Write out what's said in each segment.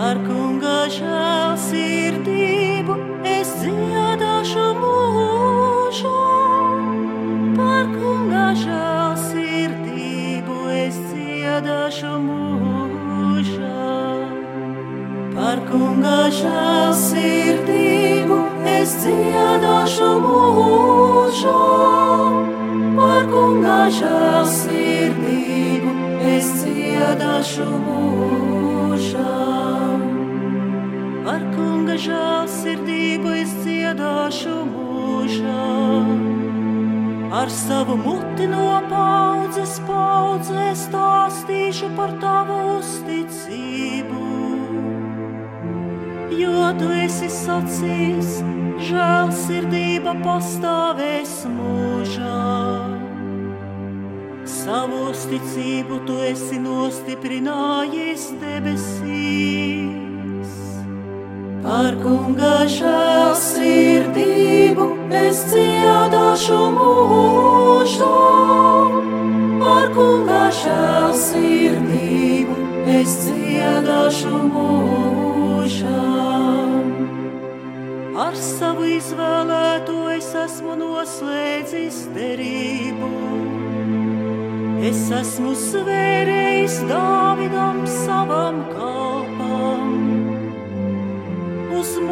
Par kunga žēlsirdību es dziedāšu mūžu. Par kunga žēlsirdību es dziedāšu mūžu. Par kunga žēlsirdību es dziedāšu mūžu. Par kunga žēlsirdību es dziedāšu mūžam. Ar savu muti no paudzes paudzē stāstīšu par tavu uzticību. Jo tu esi sacījis, žēlsirdība pastāvēs mūžā. Savu uzticību tu esi nostiprinājis debesīs. Par kunga žēlsirdību es dziedāšu mūžu. Par kunga žēlsirdību es dziedāšu mūžu. Ar savu izvēlēto es esmu noslēdzis derību. Es esmu svērējis Dāvidam savam kalpam.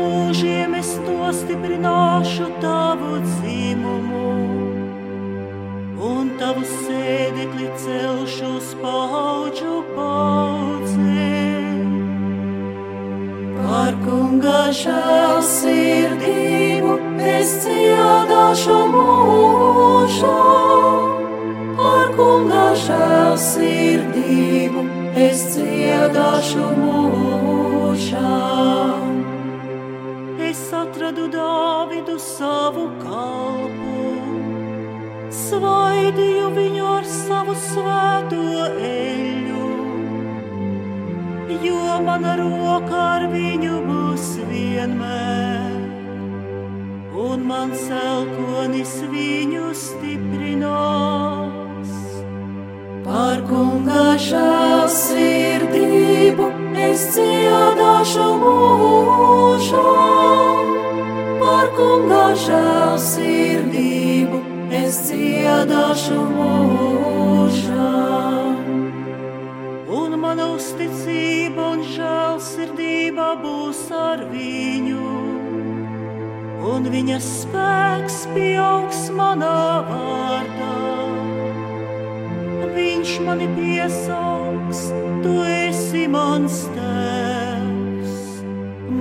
Mūžiem es nostiprināšu tavu dzimumu, un tavu sēdekli celšu uz paudžu paudzēm. Par kunga žēlsirdību es dziedāšu mūžu. Par kunga žēlsirdību es dziedāšu mūžam. Es atradu Dāvidu savu kalpu, svaidīju viņu ar savu svēto eļu. Jo mana roka ar viņu būs vienmēr, un mans elkonis viņu stiprinās. Par kunga žēlsirdību es dziedāšu žēlsirdību es dziedāšu mūžu un mana uzticība un žēlsirdība būs ar viņu, un viņa spēks pieaugs manā vārdā. Viņš mani piesaugs, tu esi mans tēvs,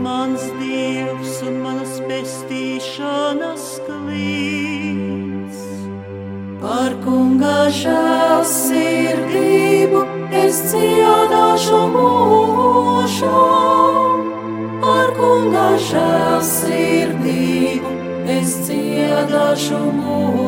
mans dievs un manas pestīšanas klīts. Par kungā žēls sirdību es dziedāšu mūžam. Par kungā žēls sirdību es dziedāšu mūžam.